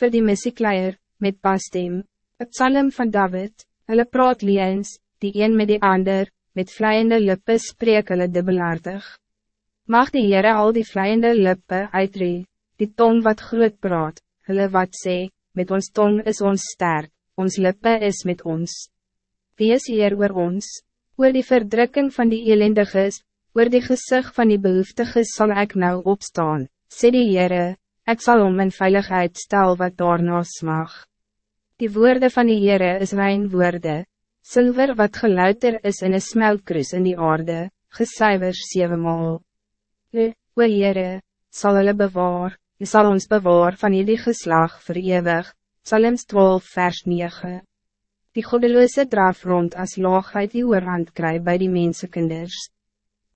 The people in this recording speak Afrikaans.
voor die missiekleier, met pastem, het psalm van David, hulle praat liens, die een met die ander, met vleiende lippe spreek hulle dubbelaardig. Mag die Heere al die vleiende lippe uitree, die tong wat groot praat, hulle wat sê, met ons tong is ons sterk, ons lippe is met ons. Wie is hier oor ons? Oor die verdrukking van die elendiges, oor die gezicht van die behoeftiges zal ik nou opstaan, sê die Heere, ek sal om in veiligheid stel wat daarna mag. Die woorden van die Heere is mijn woorden, zilver wat geluider is in een smeltkruis in die aarde, gesuiver zevenmaal. Le, o Heere, sal hulle bewaar, Je zal ons bewaar van jullie geslag verewig, Psalms 12 vers 9. Die goddeloze draf rond as laagheid die oorhand kry by die mensekinders.